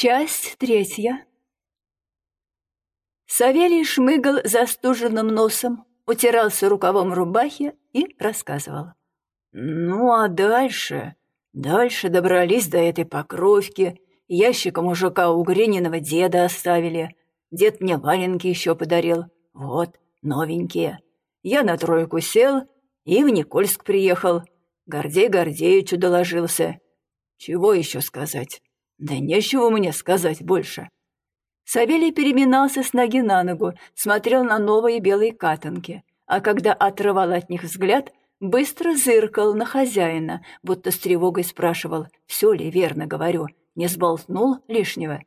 Часть третья. Савелий шмыгал застуженным носом, утирался рукавом рубахи и рассказывал. «Ну, а дальше? Дальше добрались до этой покровки, ящика мужика у Грениного деда оставили. Дед мне валенки еще подарил. Вот, новенькие. Я на тройку сел и в Никольск приехал. Гордей Гордеевичу доложился. Чего еще сказать? Да нечего мне сказать больше. Савелий переминался с ноги на ногу, смотрел на новые белые катанки, а когда отрывал от них взгляд, быстро зыркал на хозяина, будто с тревогой спрашивал, все ли верно говорю, не сболтнул лишнего.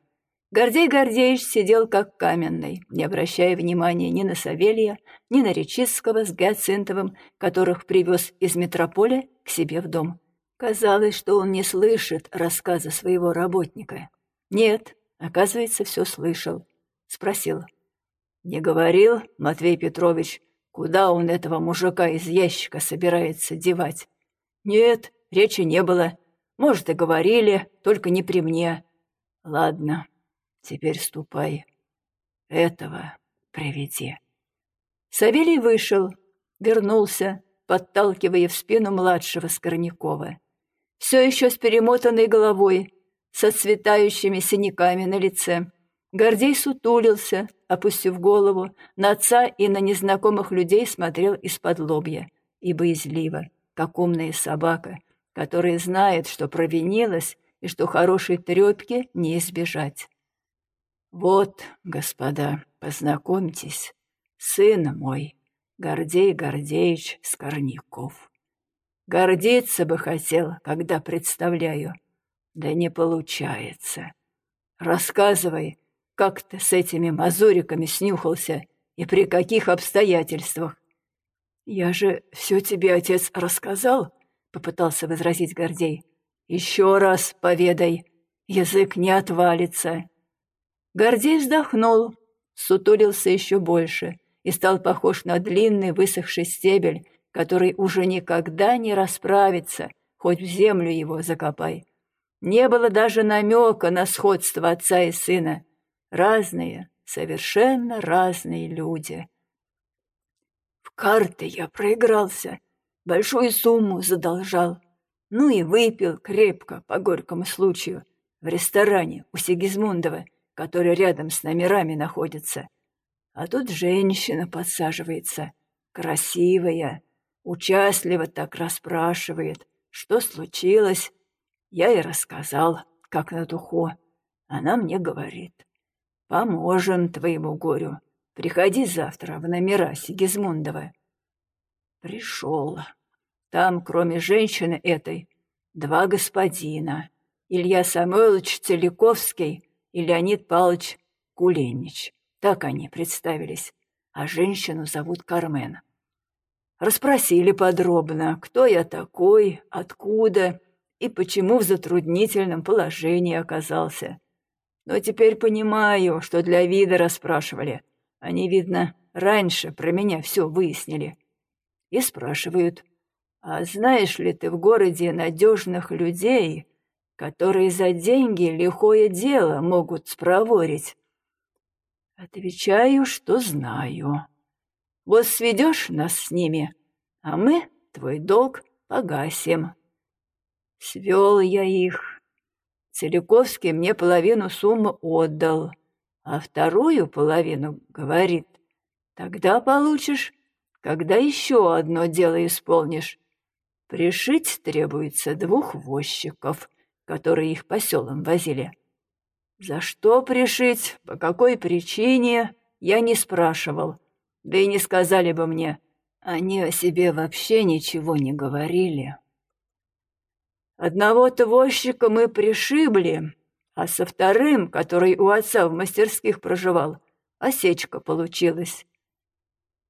Гордей Гордеевич сидел как каменный, не обращая внимания ни на Савелия, ни на Речистского с Гиацинтовым, которых привез из метрополя к себе в дом. Казалось, что он не слышит рассказа своего работника. Нет, оказывается, все слышал. Спросил. «Не говорил, Матвей Петрович, куда он этого мужика из ящика собирается девать?» «Нет, речи не было. Может, и говорили, только не при мне. Ладно, теперь ступай. Этого приведи». Савелий вышел, вернулся, подталкивая в спину младшего Скорнякова все еще с перемотанной головой, со цветающими синяками на лице. Гордей сутулился, опустив голову, на отца и на незнакомых людей смотрел из-под лобья и боязливо, как умная собака, которая знает, что провинилась и что хорошей трёпки не избежать. «Вот, господа, познакомьтесь, сын мой, Гордей Гордеевич Скорняков». Гордиться бы хотел, когда представляю. Да не получается. Рассказывай, как ты с этими мазуриками снюхался и при каких обстоятельствах. Я же все тебе, отец, рассказал, попытался возразить Гордей. Еще раз поведай, язык не отвалится. Гордей вздохнул, сутулился еще больше и стал похож на длинный высохший стебель, который уже никогда не расправится, хоть в землю его закопай. Не было даже намека на сходство отца и сына. Разные, совершенно разные люди. В карты я проигрался, большую сумму задолжал. Ну и выпил крепко по горькому случаю в ресторане у Сигизмундова, который рядом с номерами находится. А тут женщина подсаживается, красивая, Участливо так расспрашивает, что случилось. Я ей рассказал, как на духу. Она мне говорит, поможем твоему горю. Приходи завтра в номера Сигизмундова. Пришел. Там, кроме женщины этой, два господина. Илья Самойлович Целиковский и Леонид Павлович Куленич. Так они представились. А женщину зовут Кармен. Расспросили подробно, кто я такой, откуда и почему в затруднительном положении оказался. Но теперь понимаю, что для вида расспрашивали. Они, видно, раньше про меня все выяснили. И спрашивают, а знаешь ли ты в городе надежных людей, которые за деньги лихое дело могут спроворить? Отвечаю, что знаю. Вот сведешь нас с ними, а мы твой долг погасим. Свел я их. Целиковский мне половину суммы отдал, а вторую половину, говорит, тогда получишь, когда еще одно дело исполнишь. Пришить требуется двух возчиков, которые их по селам возили. За что пришить, по какой причине, я не спрашивал, да и не сказали бы мне. Они о себе вообще ничего не говорили. Одного-то мы пришибли, а со вторым, который у отца в мастерских проживал, осечка получилась.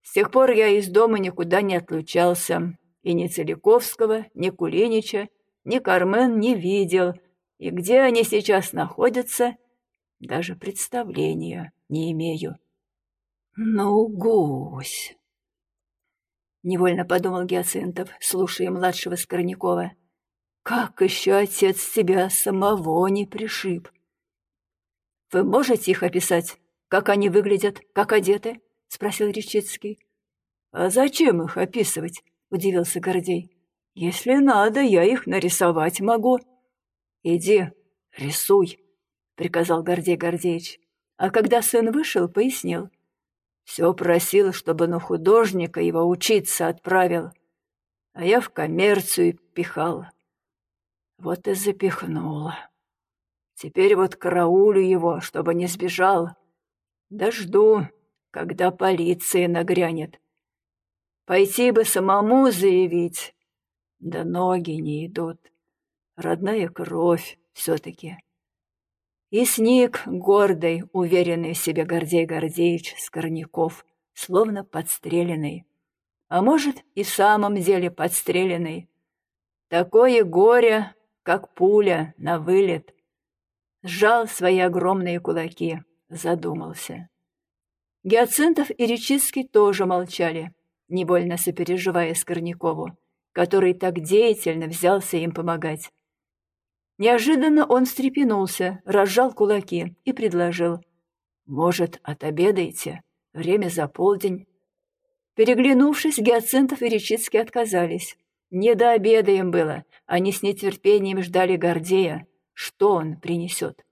С тех пор я из дома никуда не отлучался, и ни Целиковского, ни Кулинича, ни Кармен не видел, и где они сейчас находятся, даже представления не имею. «Ну, гусь!» Невольно подумал Гиацинтов, слушая младшего Скорнякова. «Как еще отец тебя самого не пришиб?» Вы можете их описать? Как они выглядят? Как одеты?» — спросил Речицкий. «А зачем их описывать?» — удивился Гордей. «Если надо, я их нарисовать могу». «Иди, рисуй», — приказал Гордей Гордеевич. А когда сын вышел, пояснил. Все просил, чтобы на художника его учиться отправил, а я в коммерцию пихал. Вот и запихнула. Теперь вот караулю его, чтобы не сбежал. Да жду, когда полиция нагрянет. Пойти бы самому заявить, да ноги не идут. Родная кровь все-таки. И сник гордый, уверенный в себе Гордей Гордеевич Скорняков, словно подстреленный. А может, и в самом деле подстреленный. Такое горе, как пуля на вылет. Сжал свои огромные кулаки, задумался. Гиацинтов и Речицкий тоже молчали, невольно сопереживая Скорнякову, который так деятельно взялся им помогать. Неожиданно он встрепенулся, разжал кулаки и предложил. «Может, отобедаете? Время за полдень». Переглянувшись, Гиацинтов и Речицкий отказались. Не до обеда им было, они с нетерпением ждали Гордея, что он принесет.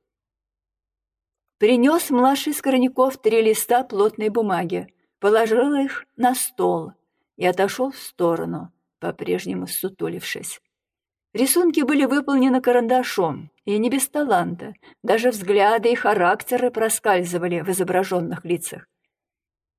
Принес младший Скорняков три листа плотной бумаги, положил их на стол и отошел в сторону, по-прежнему сутулившись. Рисунки были выполнены карандашом, и не без таланта. Даже взгляды и характеры проскальзывали в изображенных лицах.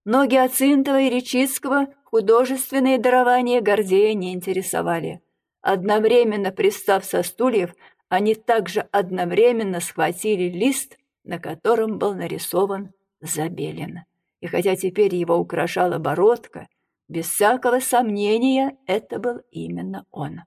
Но Геоцинтова и Речицкого художественные дарования Гордея не интересовали. Одновременно пристав со стульев, они также одновременно схватили лист, на котором был нарисован Забелин. И хотя теперь его украшала бородка, без всякого сомнения это был именно он.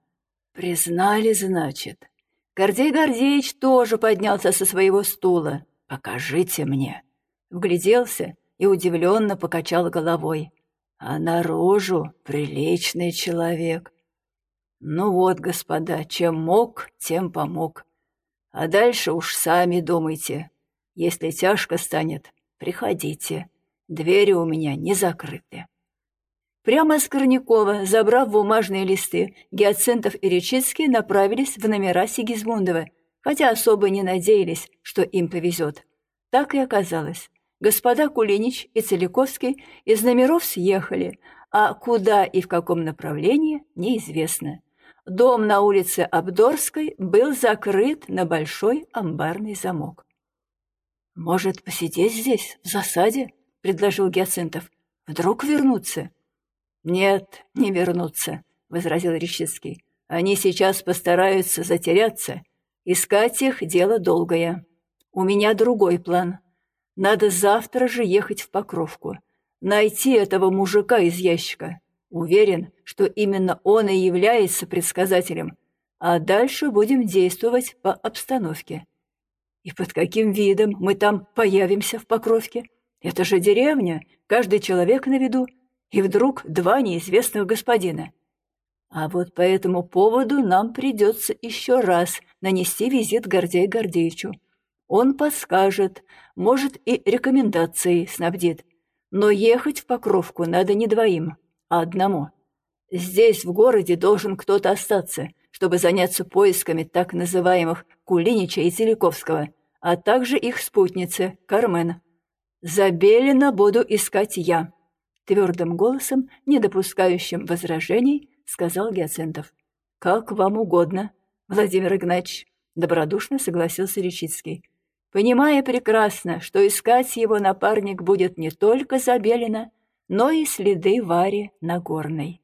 «Признали, значит?» Гордей Гордеевич тоже поднялся со своего стула. «Покажите мне». Вгляделся и удивленно покачал головой. «А наружу приличный человек». «Ну вот, господа, чем мог, тем помог. А дальше уж сами думайте. Если тяжко станет, приходите. Двери у меня не закрыты». Прямо с Корнякова, забрав бумажные листы, Гиацинтов и Речицкий направились в номера Сигизмундова, хотя особо не надеялись, что им повезет. Так и оказалось. Господа Кулинич и Целиковский из номеров съехали, а куда и в каком направлении – неизвестно. Дом на улице Абдорской был закрыт на большой амбарный замок. «Может, посидеть здесь, в засаде?» – предложил Гиацинтов. «Вдруг вернуться?» «Нет, не вернутся», — возразил Рещицкий. «Они сейчас постараются затеряться. Искать их — дело долгое. У меня другой план. Надо завтра же ехать в Покровку. Найти этого мужика из ящика. Уверен, что именно он и является предсказателем. А дальше будем действовать по обстановке. И под каким видом мы там появимся в Покровке? Это же деревня, каждый человек на виду и вдруг два неизвестных господина. А вот по этому поводу нам придется еще раз нанести визит Гордею Гордеевичу. Он подскажет, может, и рекомендации снабдит. Но ехать в Покровку надо не двоим, а одному. Здесь, в городе, должен кто-то остаться, чтобы заняться поисками так называемых Кулинича и Целиковского, а также их спутницы, Кармен. Забелина буду искать я. Твердым голосом, не допускающим возражений, сказал Гиацинтов. «Как вам угодно, Владимир Игнатьевич», — добродушно согласился Речицкий, понимая прекрасно, что искать его напарник будет не только Забелина, но и следы Вари Нагорной.